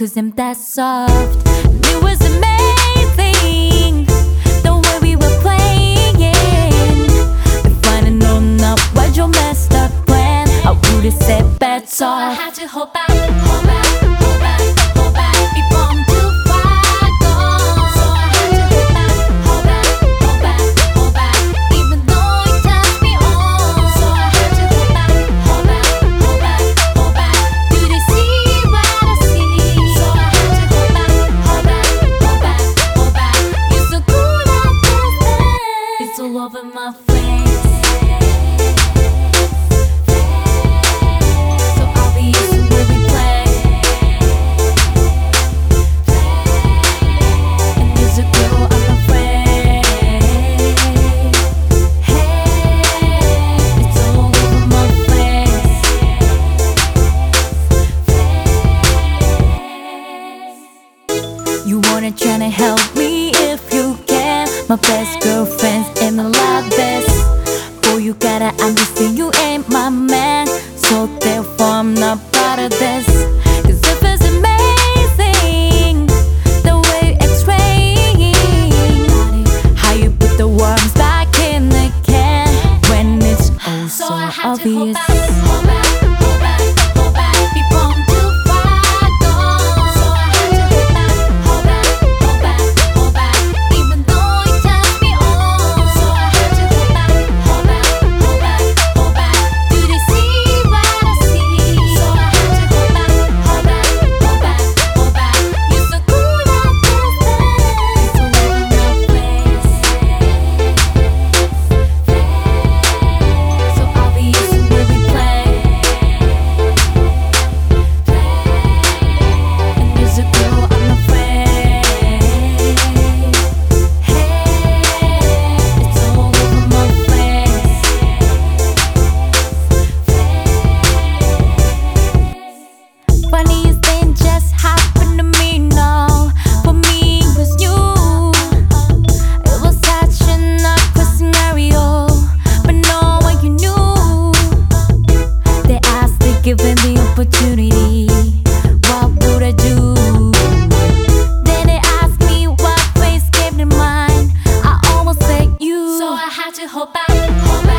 that soft. It was amazing the way we were playing. If I'd known that was your messed up plan, I would have said bets So I had to hold back, You wanna tryna help me if you can. My best girlfriend's in the love best Boy, you gotta understand you ain't my man. So therefore, I'm not part of this. Cause if it's amazing, the way X-raying, how you put the worms back in the can when it's oh So so I had to hold obvious. about home